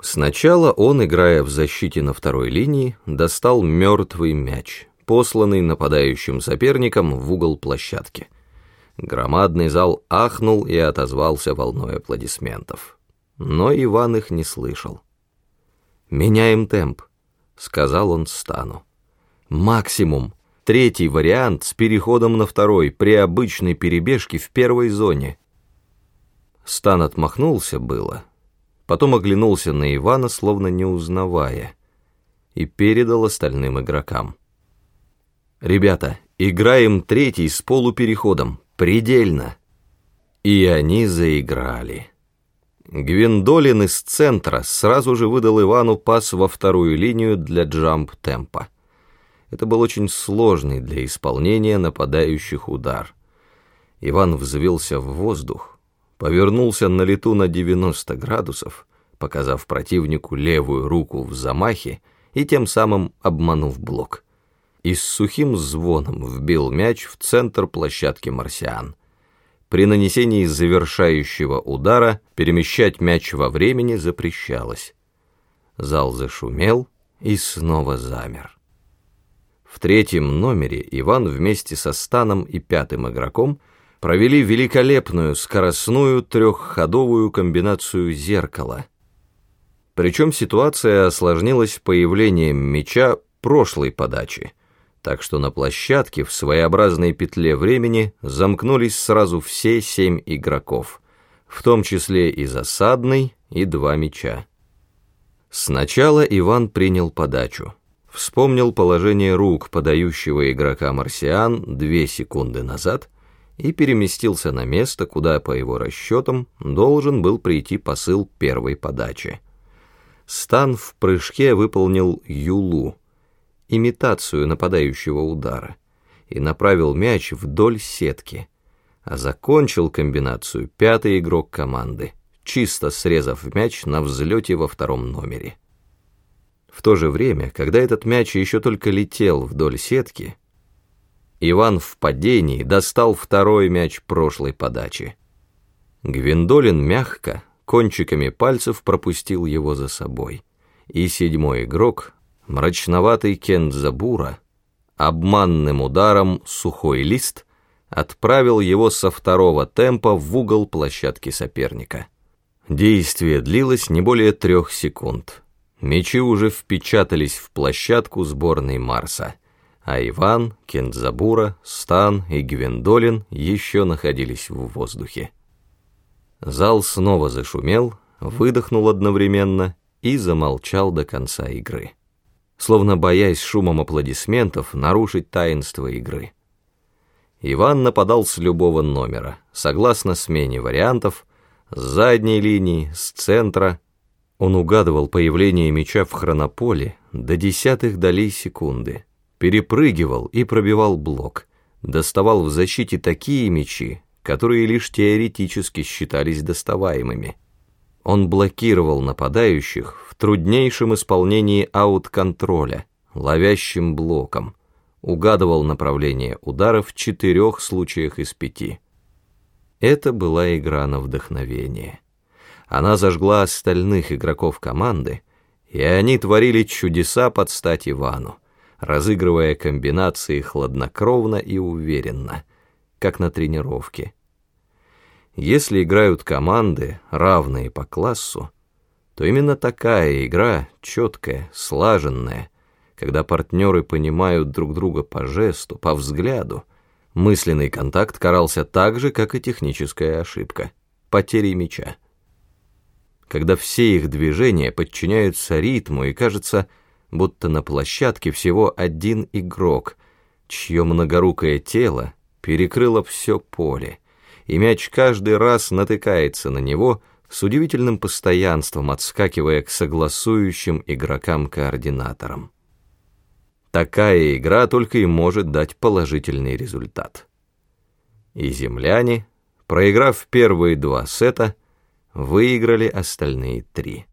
Сначала он, играя в защите на второй линии, достал мертвый мяч, посланный нападающим соперником в угол площадки. Громадный зал ахнул и отозвался волной аплодисментов. Но Иван их не слышал. «Меняем темп», — сказал он Стану. «Максимум. Третий вариант с переходом на второй при обычной перебежке в первой зоне». Стан отмахнулся было, потом оглянулся на Ивана, словно не узнавая, и передал остальным игрокам. «Ребята, играем третий с полупереходом, предельно!» И они заиграли. Гвиндолин из центра сразу же выдал Ивану пас во вторую линию для джамп-темпа. Это был очень сложный для исполнения нападающих удар. Иван взвился в воздух, повернулся на лету на 90 градусов, показав противнику левую руку в замахе и тем самым обманув блок. И с сухим звоном вбил мяч в центр площадки марсиан. При нанесении завершающего удара перемещать мяч во времени запрещалось. Зал зашумел и снова замер. В третьем номере Иван вместе со Станом и пятым игроком провели великолепную скоростную трехходовую комбинацию зеркала. Причем ситуация осложнилась появлением мяча прошлой подачи, так что на площадке в своеобразной петле времени замкнулись сразу все семь игроков, в том числе и засадный, и два мяча. Сначала Иван принял подачу. Вспомнил положение рук подающего игрока марсиан две секунды назад — и переместился на место, куда, по его расчетам, должен был прийти посыл первой подачи. Стан в прыжке выполнил юлу, имитацию нападающего удара, и направил мяч вдоль сетки, а закончил комбинацию пятый игрок команды, чисто срезав мяч на взлете во втором номере. В то же время, когда этот мяч еще только летел вдоль сетки, Иван в падении достал второй мяч прошлой подачи. Гвиндолин мягко, кончиками пальцев пропустил его за собой. И седьмой игрок, мрачноватый Кензабура, обманным ударом сухой лист отправил его со второго темпа в угол площадки соперника. Действие длилось не более трех секунд. Мячи уже впечатались в площадку сборной Марса — а Иван, Кентзабура, Стан и Гвендолин еще находились в воздухе. Зал снова зашумел, выдохнул одновременно и замолчал до конца игры, словно боясь шумом аплодисментов нарушить таинство игры. Иван нападал с любого номера, согласно смене вариантов, с задней линии, с центра. Он угадывал появление мяча в хронополе до десятых долей секунды — перепрыгивал и пробивал блок, доставал в защите такие мячи, которые лишь теоретически считались доставаемыми. Он блокировал нападающих в труднейшем исполнении аут-контроля, ловящим блоком, угадывал направление удара в четырех случаях из пяти. Это была игра на вдохновение. Она зажгла остальных игроков команды, и они творили чудеса под стать Ивану разыгрывая комбинации хладнокровно и уверенно, как на тренировке. Если играют команды, равные по классу, то именно такая игра, четкая, слаженная, когда партнеры понимают друг друга по жесту, по взгляду, мысленный контакт карался так же, как и техническая ошибка, потерей мяча. Когда все их движения подчиняются ритму и, кажется, будто на площадке всего один игрок, чье многорукое тело перекрыло все поле, и мяч каждый раз натыкается на него с удивительным постоянством, отскакивая к согласующим игрокам-координаторам. Такая игра только и может дать положительный результат. И земляне, проиграв первые два сета, выиграли остальные три.